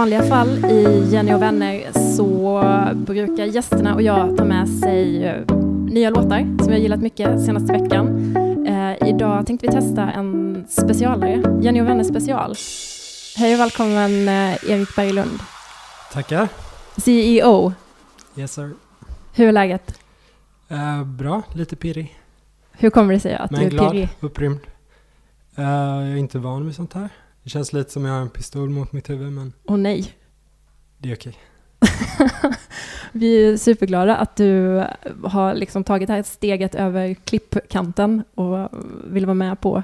vanliga fall i Jenny och vänner så brukar gästerna och jag ta med sig eh, nya låtar som jag gillat mycket senaste veckan. Eh, idag tänkte vi testa en specialare, Jenny och vänner special. Hej och välkommen eh, Erik Berglund, Tackar. CEO. Yes sir. Hur är läget? Eh, bra, lite pirrig. Hur kommer det sig att du Men är glad, pirrig? upprymd. Eh, jag är inte van vid sånt här. Det känns lite som jag har en pistol mot mitt huvud men Åh nej. det är okej. Vi är superglada att du har liksom tagit det här steget över klippkanten och vill vara med på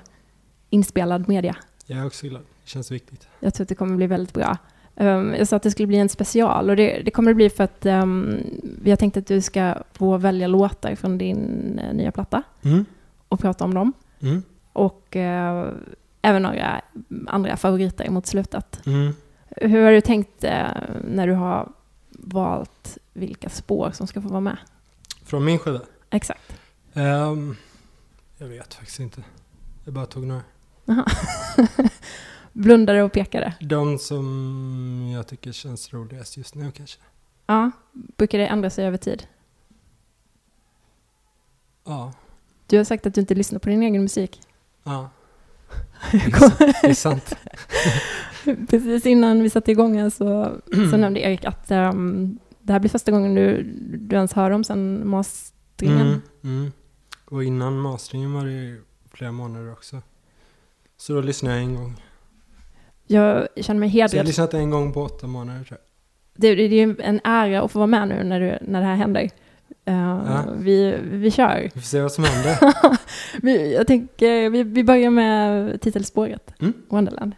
inspelad media. Jag är också glad. Det känns viktigt. Jag tror att det kommer bli väldigt bra. Um, jag sa att det skulle bli en special och det, det kommer det bli för att um, vi har tänkt att du ska få välja låtar från din uh, nya platta Mm. och prata om dem. Mm. Och uh, även några andra favoriter mot slutet. Mm. Hur har du tänkt uh, när du har valt vilka spår som ska få vara med? Från min skiva? Exakt. Ehm, jag vet faktiskt inte. Jag bara tog några. Blundade och pekade. De som jag tycker känns roligast just nu kanske. Ja, brukar det ändra sig över tid? Ja. Du har sagt att du inte lyssnar på din egen musik. Ja. Det är sant. Precis innan vi satte igång här så, så nämnde Erik att ehm, det här blir första gången du, du ens hör dem sen masteringen. Mm, mm. Och innan masteringen var det flera månader också. Så då lyssnade jag en gång. Jag känner mig Så jag har hedrad. lyssnat en gång på åtta månader tror jag. Det, det, det är ju en ära att få vara med nu när, du, när det här händer. Eh, Ja. vi, vi kör. Vi får se vad som händer. vi, jag tänker, vi, vi börjar med titelspåret, Mm. Wonderland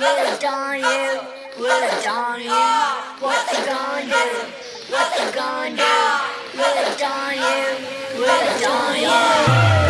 Will it dawn you? Will it dawn you? What you gonna do? What you gonna do? Will it dawn you? Will it dawn you?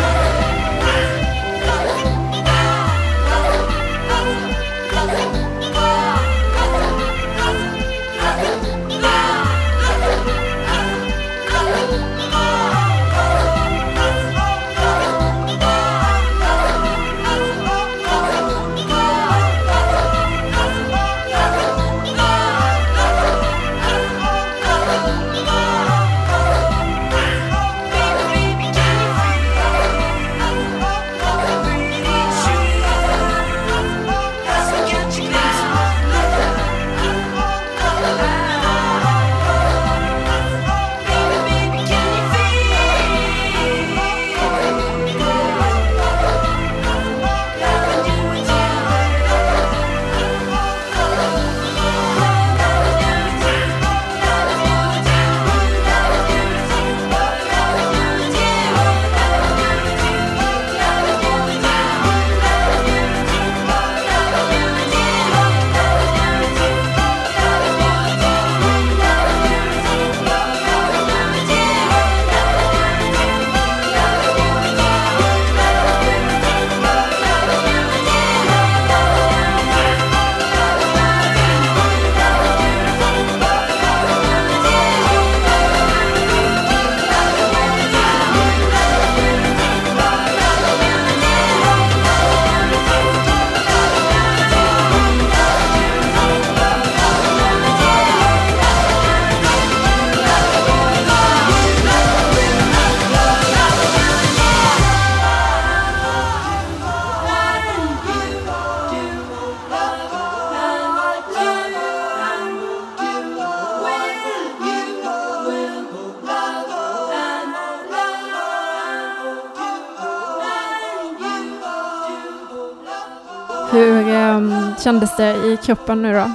Kändes det i kroppen nu då?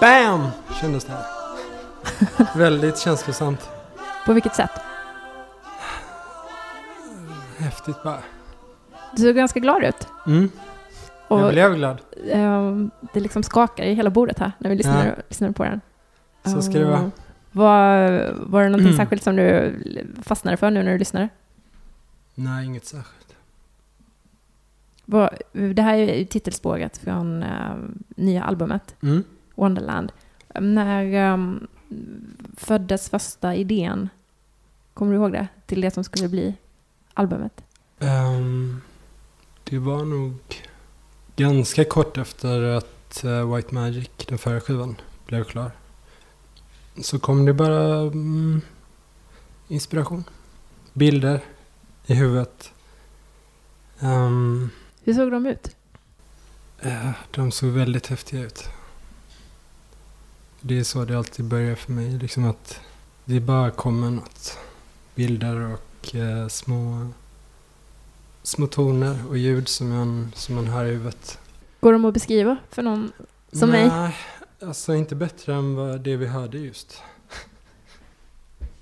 BAM! Kändes det. Väldigt känslosamt. På vilket sätt? Häftigt bara. Du såg ganska glad ut. Mm. Och Jag blev glad. ehm, det liksom skakar i hela bordet här när vi lyssnade, lyssnade på den. Så ska det vara. Ehm, Var, var det någonting Mm. särskilt som du fastnade för nu när du lyssnade? Nej, inget särskilt. Det här är titelspåret från ehm, nya albumet, Mm. Wonderland. När ehm, föddes första idén? Kommer du ihåg det? Till det som skulle bli albumet? Ehm, det var nog ganska kort efter att eh, White Magic, den förra skivan, blev klar. Så kom det bara mm, inspiration. Bilder i huvudet. Ehm, Hur såg de ut? eh, de såg väldigt häftiga ut. Det är så det alltid börjar för mig. Liksom att det bara kommer något. Bilder och eh, små, små toner och ljud som man, som man hör i huvudet. Går de att beskriva för någon som mig? Nej, alltså inte bättre än vad det vi hörde just.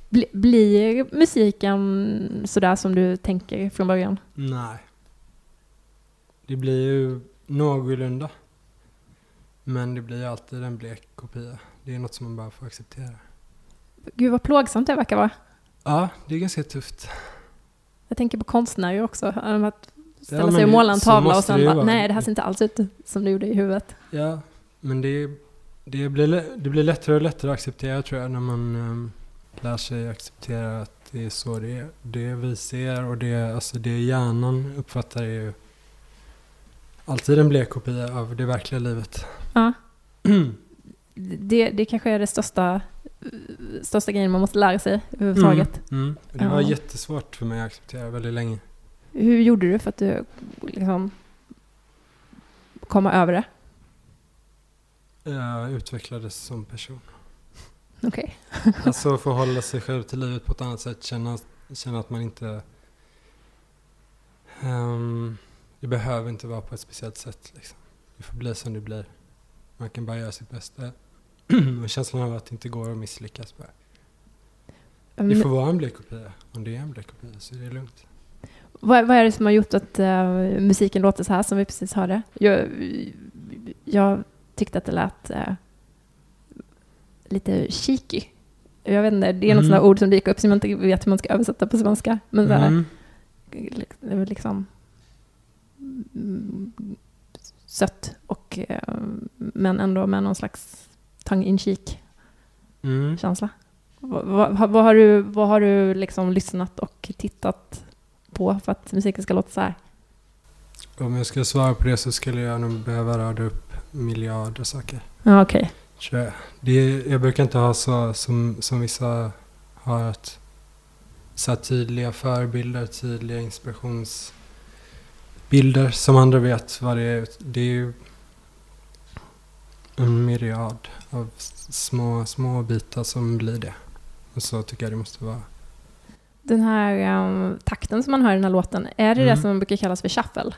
Bli, blir musiken sådär som du tänker från början? Nej. Det blir ju någorlunda. Men det blir alltid en blek kopia. Det är något som man bara får acceptera. Gud vad plågsamt det verkar vara. Ja, det är ganska tufft. Jag tänker på konstnärer också. Att ställa Ja, sig och måla en tavla och sen ju bara, nej det här ser inte alls ut som det gjorde i huvudet. Ja, men det, det, blir, det blir lättare och lättare att acceptera tror jag när man um, lär sig acceptera att det är så det är. Det vi ser och det, alltså det hjärnan uppfattar är ju alltid en blek kopia av det verkliga livet. Ja. Det, det kanske är det största, största grejen man måste lära sig överhuvudtaget. Mm, mm. Det var Ja. jättesvårt för mig att acceptera väldigt länge. Hur gjorde du för att du liksom komma över det? Jag utvecklades som person. Okej. Alltså förhålla sig själv till livet på ett annat sätt. Känna, känna att man inte... ehm, det behöver inte vara på ett speciellt sätt. Liksom. Det får bli som det blir. Man kan bara göra sitt bästa. och känslan av att det inte går att misslyckas. Bara. Det får vara en blek kopia. Om det är en blek kopia så är det lugnt. Vad, vad är det som har gjort att eh, musiken låter så här som vi precis hörde? Jag, jag tyckte att det lät eh, lite cheeky. Jag vet inte, det är något Mm. sånt där ord som dyker upp som jag inte vet hur man ska översätta på svenska. Men så här, Mm. liksom mm, sött och eh, men ändå med någon slags tongue in Mm. känsla. Vad, vad, vad har du, vad har du liksom lyssnat och tittat på för att musiken ska låta så här? Om jag ska svara på det så skulle jag nog behöva rada upp miljarder saker. Ja, okej. Tror jag. Jag brukar inte ha så som, som vissa har att så tydliga förebilder, tydliga inspirationsbilder som andra vet vad det är. Det är ju en myriad av små, små bitar som blir det. Och så tycker jag det måste vara. Den här ehm, takten som man hör i den här låten, är det Mm. det som brukar kallas för shuffle?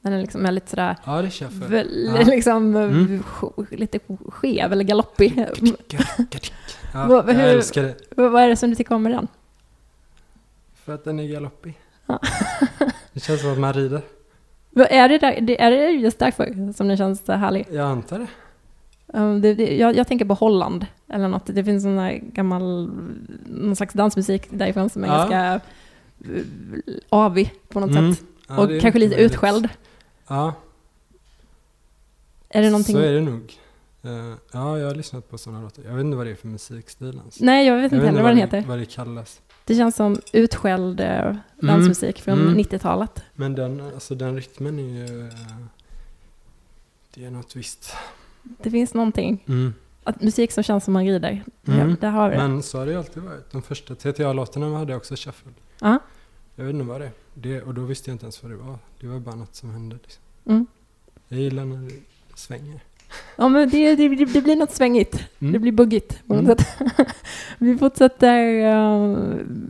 Den är liksom är lite sådär, Ja, det är shuffle. väl, Ja. liksom Mm. sk- lite skev eller galoppig. Ja, Vad- jag hur- älskar det. vad är det som du tycker om med den? För att den är galoppig. Ja. Det känns som att man rider. Vad Är det, där, är det just därför som den känns härlig? Jag antar det. Um, det, det, jag, jag tänker på Holland eller något. Det finns en där gammal, någon slags dansmusik därifrån som är Ja. ganska uh, avig på något Mm. sätt. Ja, och kanske lite möjligt. utskälld. Ja, Är det någonting? så är det nog. Eh, ja, jag har lyssnat på sådana låtar. Jag vet inte vad det är för musikstil ens. Nej, jag vet inte heller vad den heter. Vad det kallas. Det känns som utskälld uh, dansmusik från Mm. 90-talet. Men den, alltså den rytmen är ju... eh, det är något visst. Det finns någonting. Mm. Att musik som känns som man rider. Mm. Ja, där har vi det. Men så har det ju alltid varit. De första TTA-låtarna hade också shuffle. Ja. Jag vet inte vad det är. Det, och då visste jag inte ens vad det var. Det var bara något som hände. Liksom. Mm. Jag gillar när det svänger. Ja, men det, det, det blir något svängigt. Mm. Det blir buggigt Mm. sätt. Vi fortsätter eh,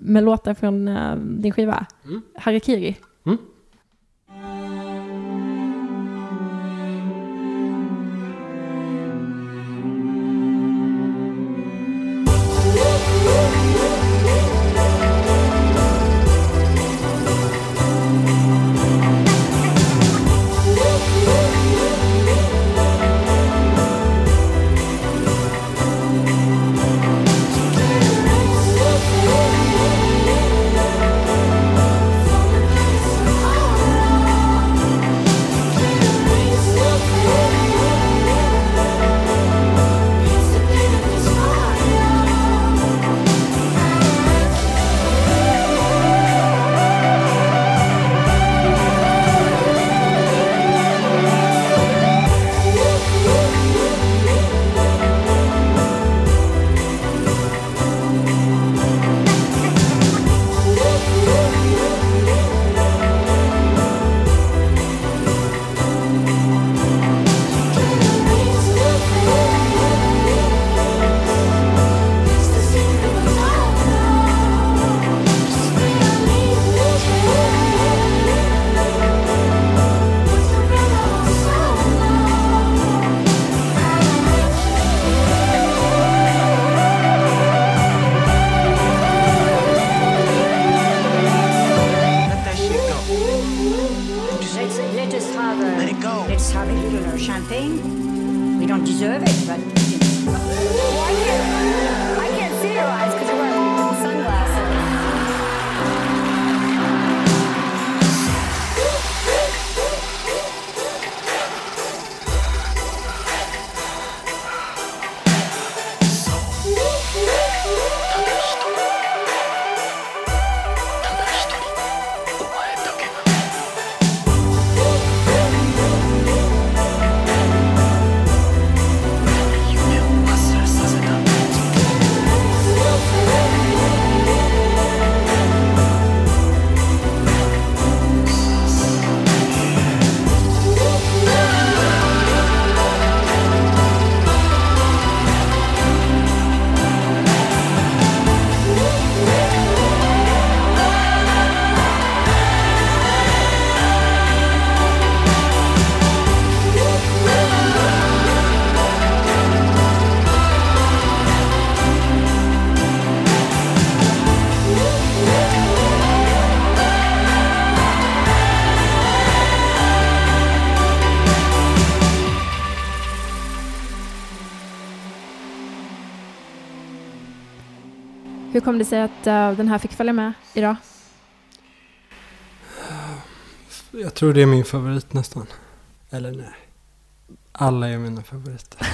med låtar från eh, din skiva. Mm. Harakiri. Mm. Let kom det sig att eh, den här fick följa med idag? Jag tror det är min favorit nästan. Eller nej. Alla är mina favoriter.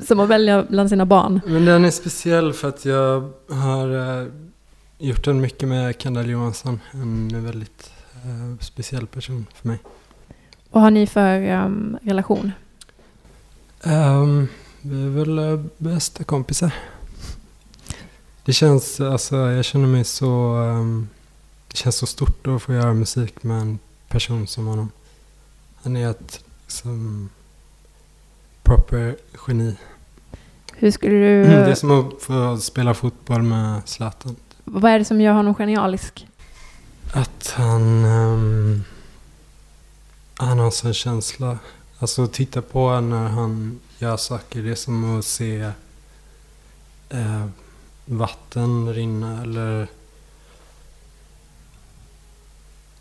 Som att välja bland sina barn. Men den är speciell för att jag har eh, gjort den mycket med Kendall Johansson. En väldigt eh, speciell person för mig. Vad har ni för ehm, relation? Ehm, vi är väl bästa kompisar. Det känns, alltså jag känner mig så, ehm, det känns så stort att få göra musik med en person som honom. Han är ett liksom, proper geni. Hur skulle du... Det är som att få spela fotboll med Zlatan. Vad är det som gör honom genialisk? Att han, ehm, han har sån känsla. Alltså titta på när han gör saker. Det är som att se eh, vatten rinna eller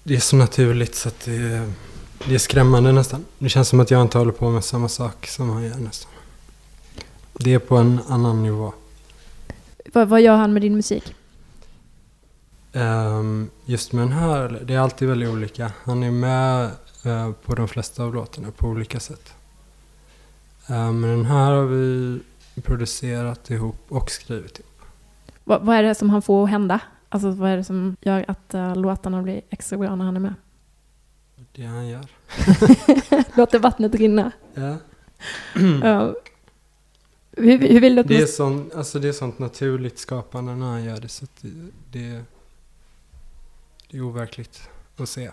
det är så naturligt så att det är, det är skrämmande nästan. Det känns som att jag inte håller på med samma sak som han gör nästan. Det är på en annan nivå. Vad, vad gör han med din musik? Ehm, just med den här, det är alltid väldigt olika. Han är med eh, på de flesta av låtarna på olika sätt. Ehm, men den här har vi producerat ihop och skrivit ihop. Vad, vad är det som han får hända? Alltså vad är det som gör att uh, låtarna blir extra bra när han är med? Det han gör. Låter vattnet rinna. Ja. Ja. hur, hur vill du att Det är, sånt, alltså det är sånt naturligt skapande när han gör det. Så att det, det, det är overkligt att se.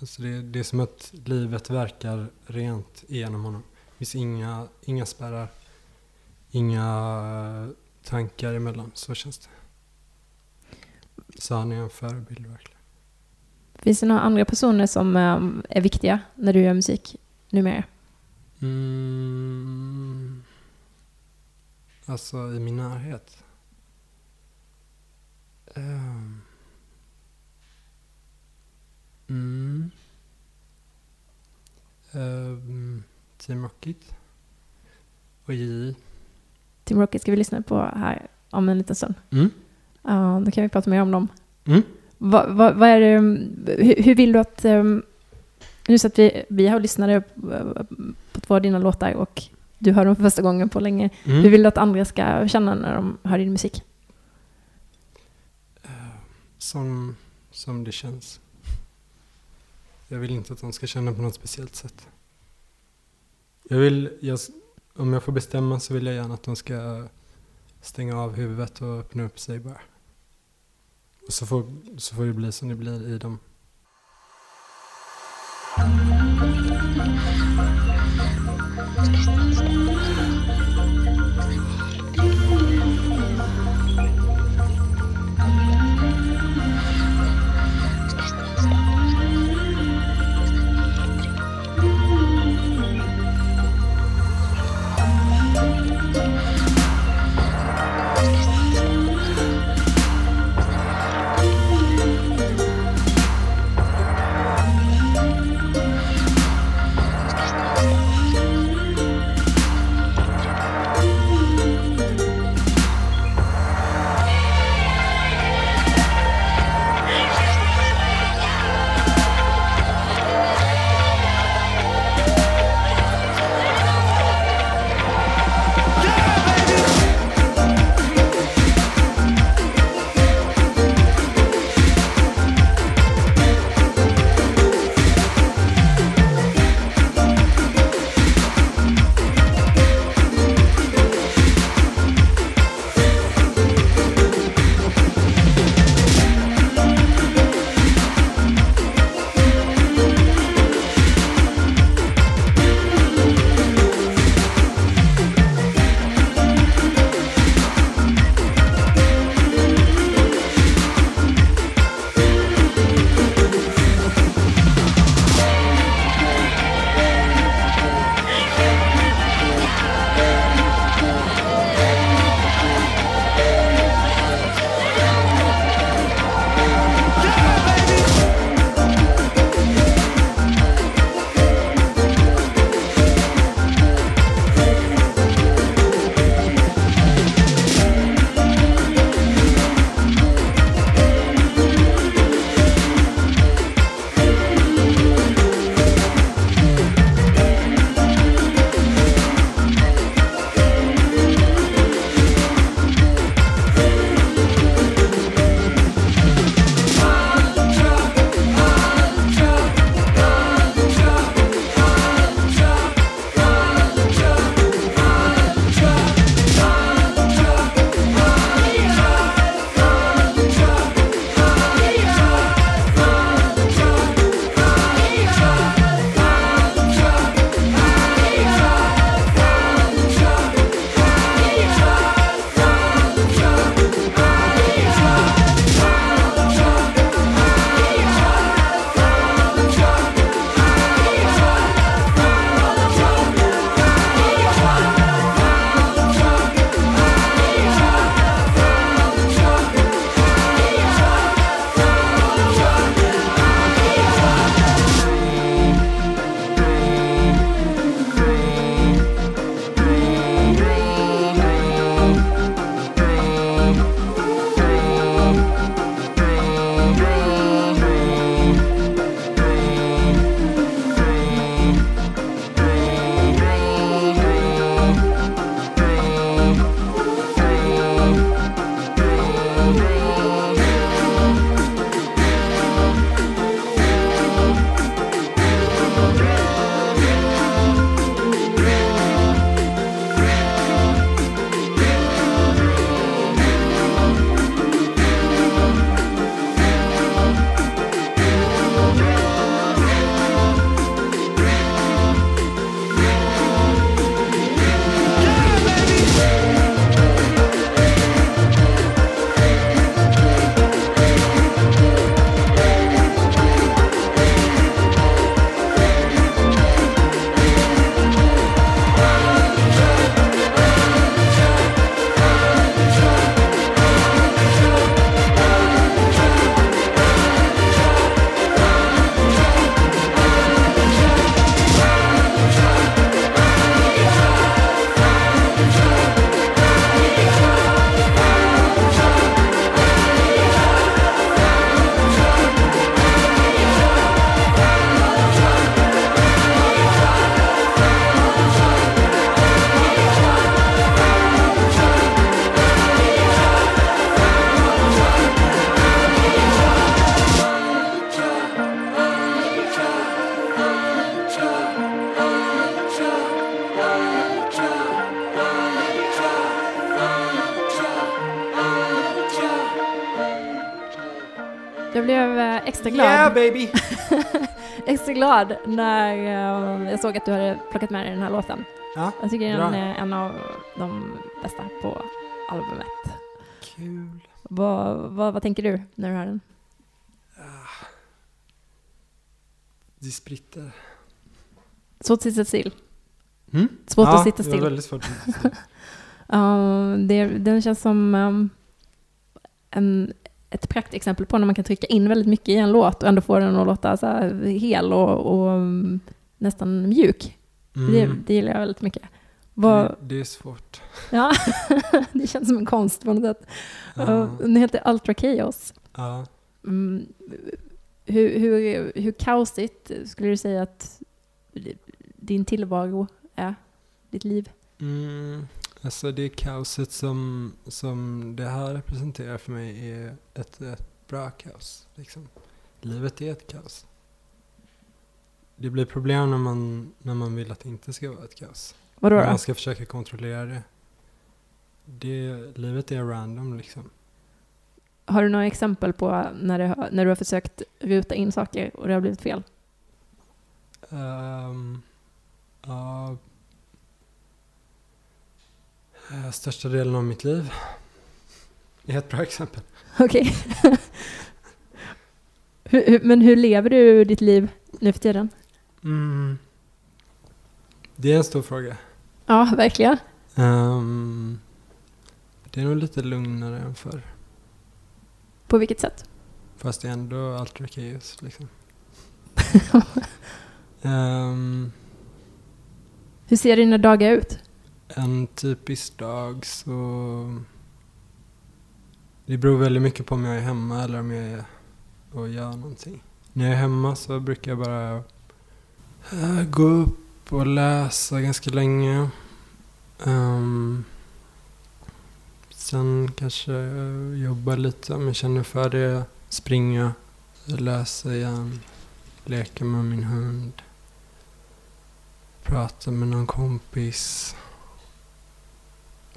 Alltså det, det är som att livet verkar rent igenom honom. Det finns inga, inga spärrar. Inga tankar emellan. Så känns det. Så han är en förebild verkligen. Finns det några andra personer som um, är viktiga när du gör musik numera? Mm. Alltså i min närhet. Ehm. Mm. Ehm, Team Rocket. Och JJ. Team Rocket ska vi lyssna på här om en liten stund. Mm. Ja, då kan vi prata mer om dem. Mm. Vad, vad, vad är det, um, hur, hur vill du att... Um, nu så att vi, vi har lyssnade på, på två av dina låtar och du hör dem för första gången på länge. Mm. Hur vill du att andra ska känna när de hör din musik? Som, som det känns. Jag vill inte att de ska känna på något speciellt sätt. Jag vill, jag, om jag får bestämma så vill jag gärna att de ska stänga av huvudet och öppna upp sig bara. Och så får, så får det bli som det blir i dem. Blev eh, extra glad, Yeah baby! extra glad när eh, jag såg att du hade plockat med dig den här låten. Ja, Jag tycker Bra. den är en av de bästa på albumet. kul. Vad, vad, vad tänker du när du hör den? Det spritter. Svårt att sitta still. Mm? Svårt ja, att sitta still. väldigt svårt att sitta still. Ja, det, den känns som um, en, ett praktexempel på när man kan trycka in väldigt mycket i en låt och ändå få den att låta så hel och, och um, nästan mjuk. Det, Mm. det gillar jag väldigt mycket. Vad, Det, det är svårt. ja, det känns som en konst på något sätt. Uh, den heter Ultra Chaos. ja. Mm, hur, hur, hur kaosigt skulle du säga att din tillvaro är? Ditt liv? Mm, alltså det kaoset som, som det här representerar för mig är ett, ett bra kaos. Liksom. Livet är ett kaos. Det blir problem när man, när man vill att det inte ska vara ett kaos. Vadå då? man ska försöka kontrollera det. det. Livet är random liksom. Har du några exempel på när, det, när du har försökt ruta in saker och det har blivit fel? Ehm, ja, största delen av mitt liv är ett bra exempel. Okej. Hur- Men hur lever du ditt liv nu för tiden? Mm. Det är en stor fråga. Ja, verkligen. Ehm, det är nog lite lugnare än förr. På vilket sätt? Fast det är ändå ultra chaos liksom. Ehm, Hur ser dina dagar ut? En typisk dag så... Det beror väldigt mycket på om jag är hemma eller om jag är och gör någonting. När jag är hemma så brukar jag bara eh, gå upp och läsa ganska länge. Um, sen kanske jobba lite om jag känner för det. Springa, läsa igen, leka med min hund. Prata med någon kompis.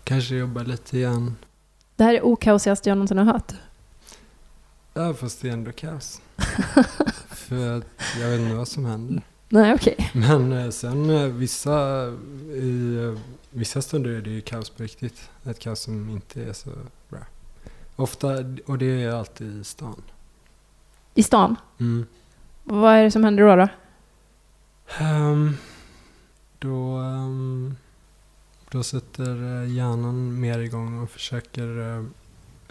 Kanske jobba lite igen. Det här är okaosigaste jag någonsin har hört. Ja, fast det är ändå kaos. För att jag vet inte vad som händer. Nej, okej. Men eh, sen eh, vissa, i eh, vissa stunder är det ju kaos på riktigt. Ett kaos som inte är så bra. Ofta, och det är alltid i stan. I stan. Mm. Vad är det som händer då? då? Ehm, då, ehm, då sätter eh, hjärnan mer igång och försöker... eh,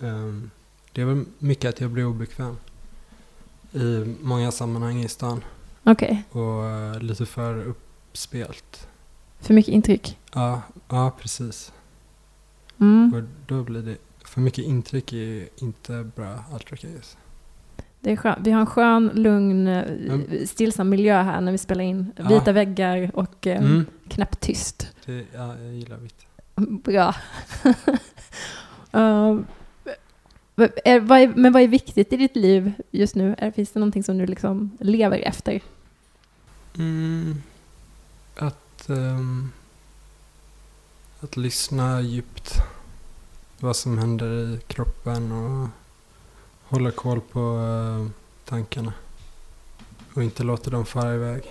ehm, det är väl mycket att jag blir obekväm i många sammanhang i stan. Okej. Och eh, lite för uppspelt. För mycket intryck. Ja, ja, precis. Mm. Och då blir det... För mycket intryck är inte bra ultra chaos. Det är skönt. Vi har en skön, lugn, eh, Mm. stillsam miljö här när vi spelar in. Ja. Vita väggar och eh, Mm. knäpptyst. Det, ja, jag gillar vitt. Bra. uh, är, vad är, men vad är viktigt i ditt liv just nu? Är, finns det någonting som du liksom lever efter? Mm, att, ehm, att lyssna djupt. Vad som händer i kroppen och hålla koll på eh, tankarna. Och inte låta dem fara iväg.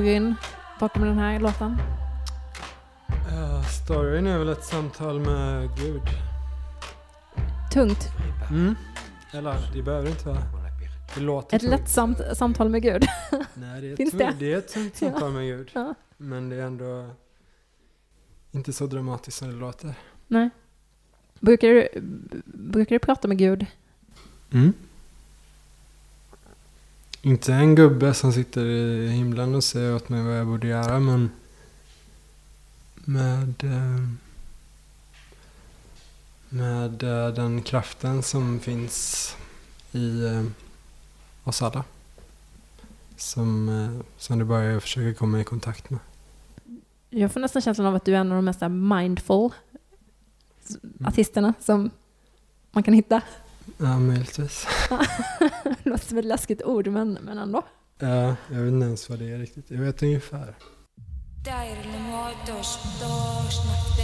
Storyn bakom den här låten? Uh, storyn är väl ett samtal med Gud. Tungt. Mm. Eller det behöver inte vara. Det låter Ett tungt. lättsamt samtal med Gud. Nej, det är, Finns det? det är ett tungt samtal med Gud. Ja. Men det är ändå inte så dramatiskt som det låter. Nej. Brukar du, brukar du prata med Gud? Mm. Inte en gubbe som sitter i himlen och säger åt mig vad jag borde göra, men med, eh, med eh, den kraften som finns i eh, oss alla. Som, som det bara försöka komma i kontakt med. Jag får nästan känslan av att du är en av de mest mindful s- artisterna som man kan hitta. Ja, möjligtvis. Låter som ett läskigt ord, men, men ändå. Ja, jag vet inte ens vad det är riktigt. Jag vet ungefär. Dairille muotos tos nafte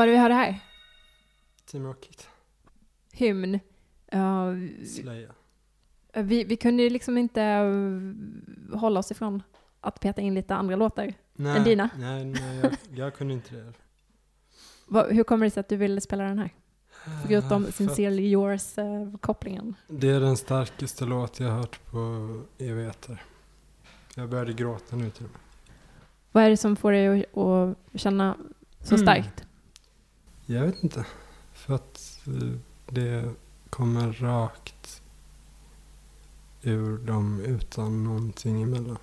var det vi hörde här? Team Rocket. Hymn. Ja, Slöja. vi, vi kunde ju liksom inte eh, hålla oss ifrån att peta in lite andra låtar. Nej, Än dina? Nej, nej jag, jag kunde inte det. Vad- hur kommer det sig att du ville spela den här? Förutom För att Sincerely Yours-kopplingen. Det är den starkaste låt jag har hört på evigheter. Jag började gråta nu till och med. Vad är det som får dig att, att känna så Mm. starkt? Jag vet inte. För att eh, det kommer rakt ur dem utan någonting emellan.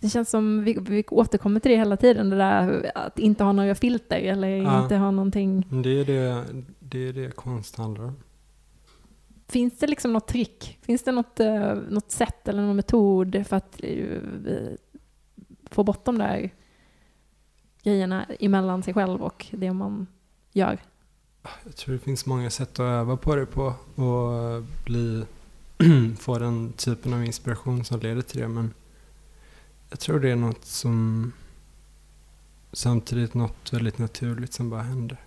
Det känns som vi, vi återkommer till det hela tiden, det där att inte ha några filter eller Ja. inte ha någonting. Det är det, det, är det konst handlar om. Finns det liksom något trick? Finns det något, eh, något sätt eller någon metod för att eh, få bort de där grejerna emellan sig själv och det man gör? Jag tror det finns många sätt att öva på det på och bli, få den typen av inspiration som leder till det. Men jag tror det är något som samtidigt något väldigt naturligt som bara händer.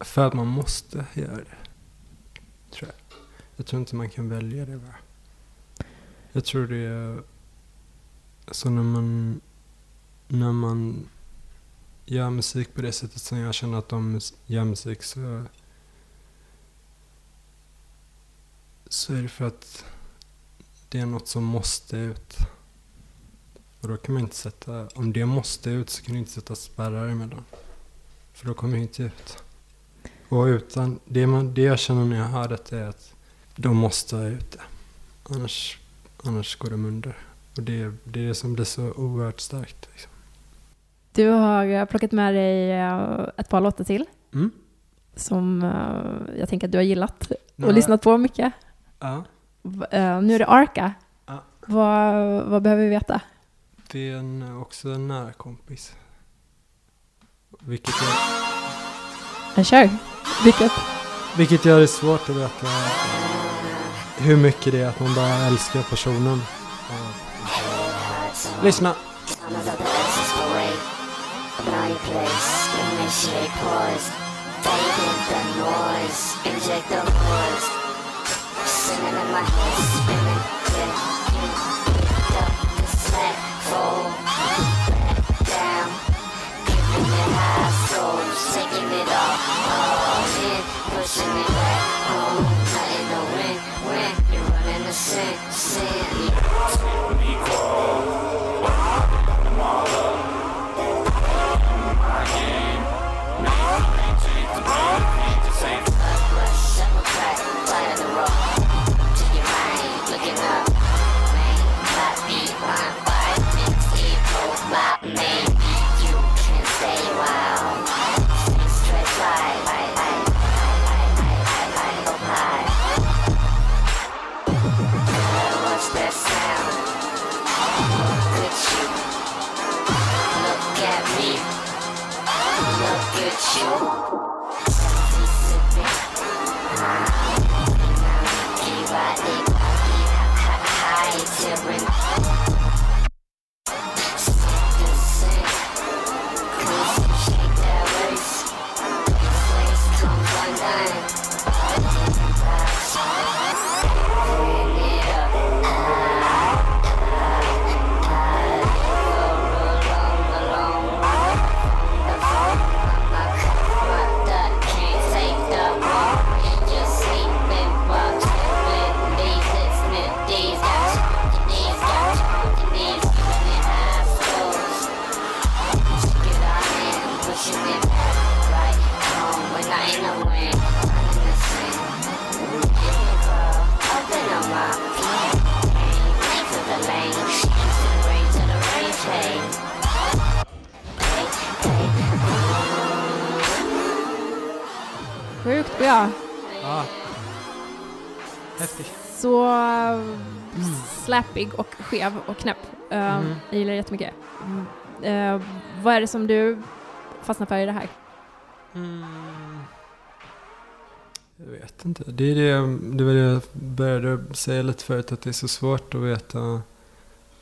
För att man måste göra det. Tror jag. Jag tror inte man kan välja det bara. Jag tror det är så när man, när man gör musik på det sättet som jag känner att de gör musik så... Så är det för att det är något som måste ut. Och då kan man inte sätta... Om det måste ut så kan du inte sätta spärrar emellan. För då kommer det inte ut. Och utan... Det, man, det jag känner när jag hör detta är att de måste ha ut det. Annars, annars går de under. Och det, det är det som blir så oerhört starkt. Liksom. Du har eh, plockat med dig eh, ett par låtar till Mm. som eh, jag tänker att du har gillat och Nej. lyssnat på mycket. Ja. Nu är det Arca. Ja. Vad, vad behöver vi veta? Det är en, också en nära kompis. Vilket, jag, Jag kör. Vilket? vilket gör det svårt att veta hur mycket det är att man bara älskar personen. Lyssna! My place, initiate pause. In the noise, inject the voice. Singing in my head, spinning. You picked up the slack, fold back down. Giving it high souls, taking it all, all in, pushing it back home. Nothing to win, win. You're running the sin, sin. Slappig och skev och knäpp. Uh, Mm. Jag gillar det jättemycket. Mm. Uh, vad är det som du fastnar för i det här? Mm. Jag vet inte. Det är det, det var det jag började säga lite förut, att det är så svårt att veta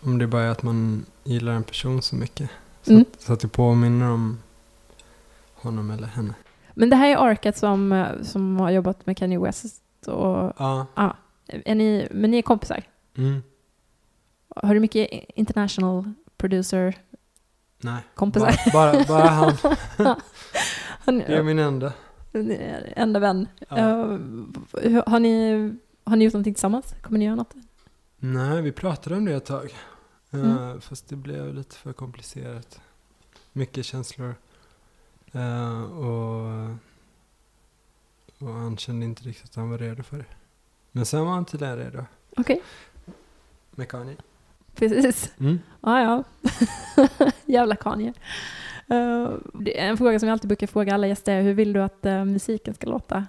om det bara är att man gillar en person så mycket. Så, Mm. att, så att det påminner om honom eller henne. Men det här är Arkat som, som har jobbat med Kanye West. Och, Ja. ah, är ni, men ni är kompisar? Mm. Har du mycket international producer Nej. kompisar? Bara, bara, bara han. Han, Det är min enda. enda vän. Ja. Hur- har, ni, har ni gjort någonting tillsammans? Kommer ni göra något? Nej, vi pratade om det ett tag. Mm. Fast det blev lite för komplicerat. Mycket känslor. Eh, och, och han kände inte riktigt att han var redo för det. Men sen var han tydligen redo. Okej, Med Kanye. Precis. Mm. Ja, ja. Jävla Kanye. Eh, det är en fråga som jag alltid brukar fråga alla gäster. är, Hur vill du att eh, musiken ska låta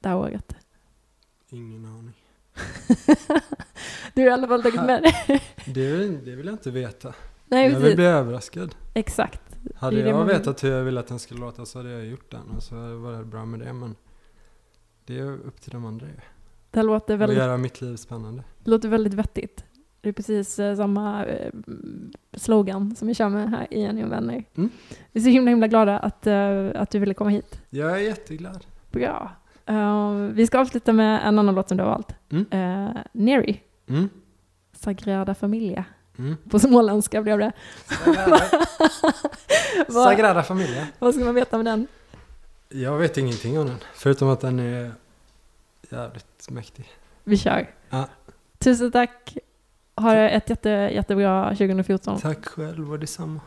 det här året? Ingen aning. du har i alla fall tagit med det. Det vill, det vill jag inte veta. Nej, jag vill bli överraskad. Exakt. Hade Det det jag vetat hur jag ville att den skulle låta så hade jag gjort den. Och så var det bra med det. Men det är upp till de andra ju. Det låter Och väldigt, göra mitt liv spännande. låter väldigt vettigt. Det är precis eh, samma eh, slogan som vi kör med här i och vänner. Mm. Vi är så himla, himla glada att, eh, att du ville komma hit. Jag är jätteglad. Bra. Eh, vi ska avsluta med en annan låt som du har valt. Mm. Neri, Mm. Sagrada Familia. Mm. På småländska blev det. Sagrada, Vad, Sagrada Familia. vad ska man veta med den? Jag vet ingenting om den. Förutom att den är jävligt mäktig. Vi kör. Ja. Tusen tack. Ha ett jätte, jättebra 2014. Tack själv och detsamma.